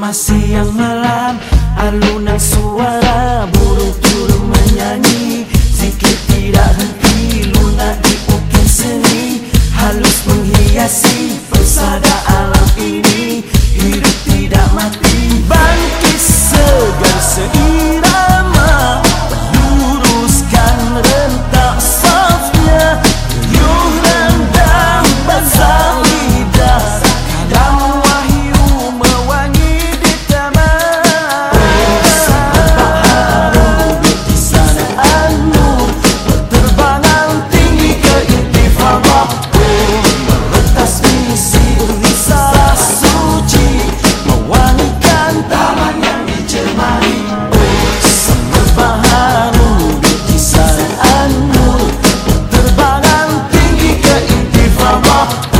Bersama siang malam. Alunan suara Burung-burung menyanyi.